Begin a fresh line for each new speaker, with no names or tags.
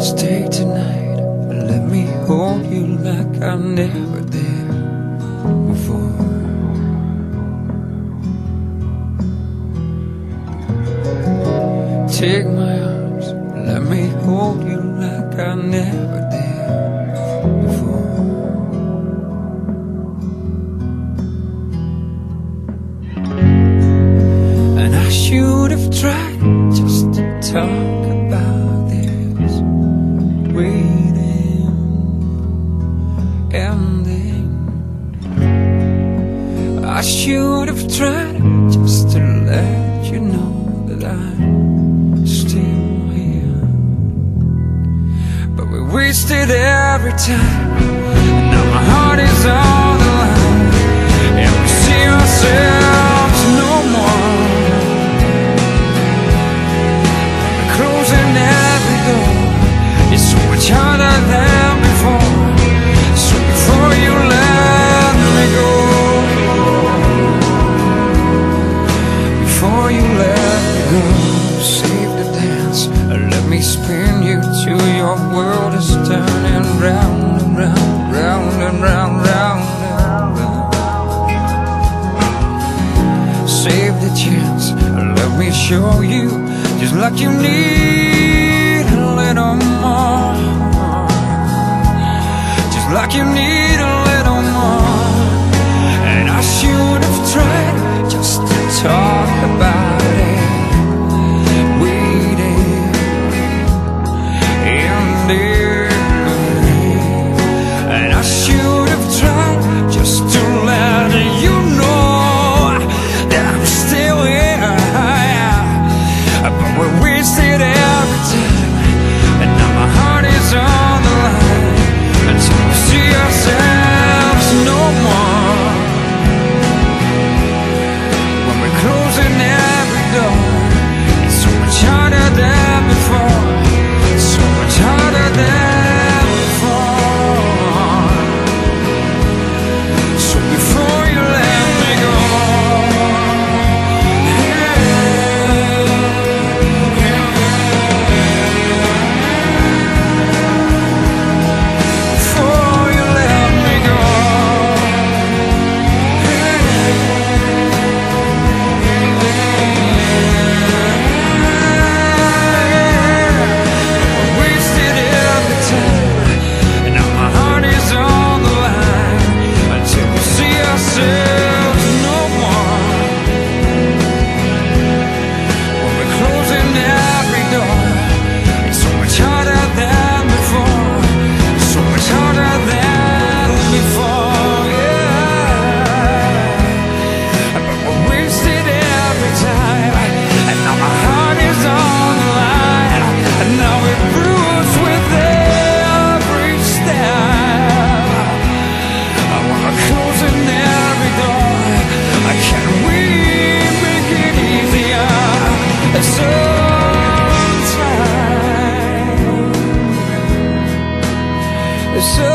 Stay tonight let me hold you like I never did before. Take my arms, let me hold you like I never did. should have tried just to talk about this waiting ending. I should have tried just to let you know that I'm still here, but we wasted every time. show you just like you need so